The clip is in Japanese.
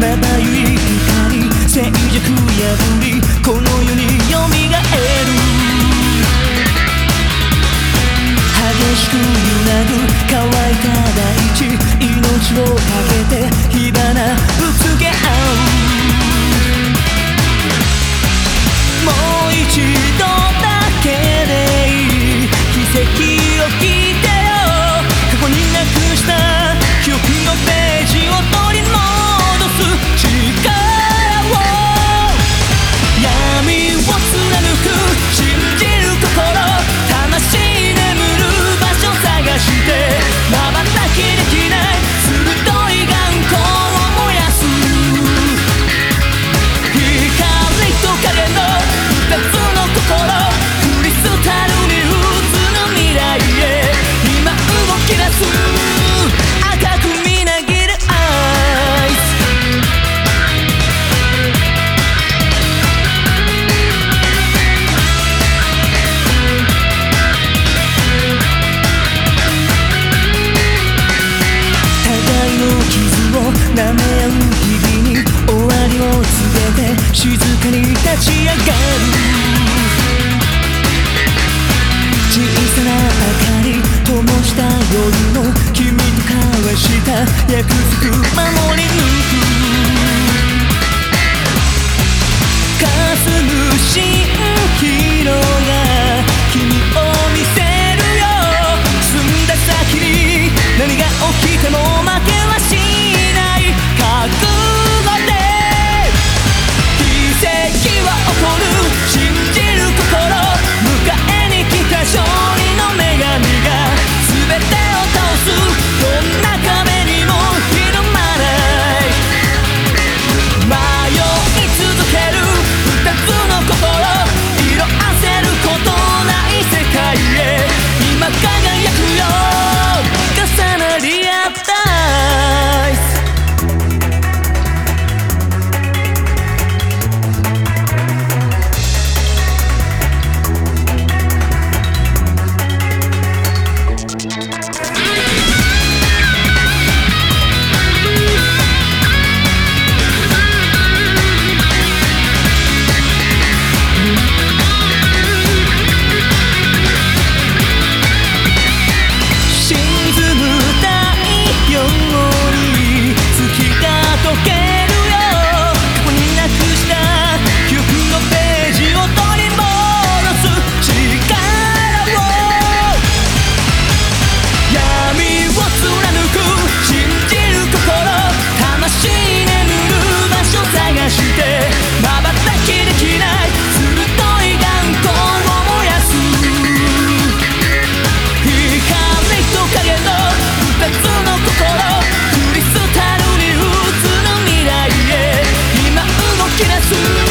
まばゆい光静寂破りこの世に蘇る激しく揺らぐ乾いた大地命をかけした。約束守り抜く。霞む蜃気楼する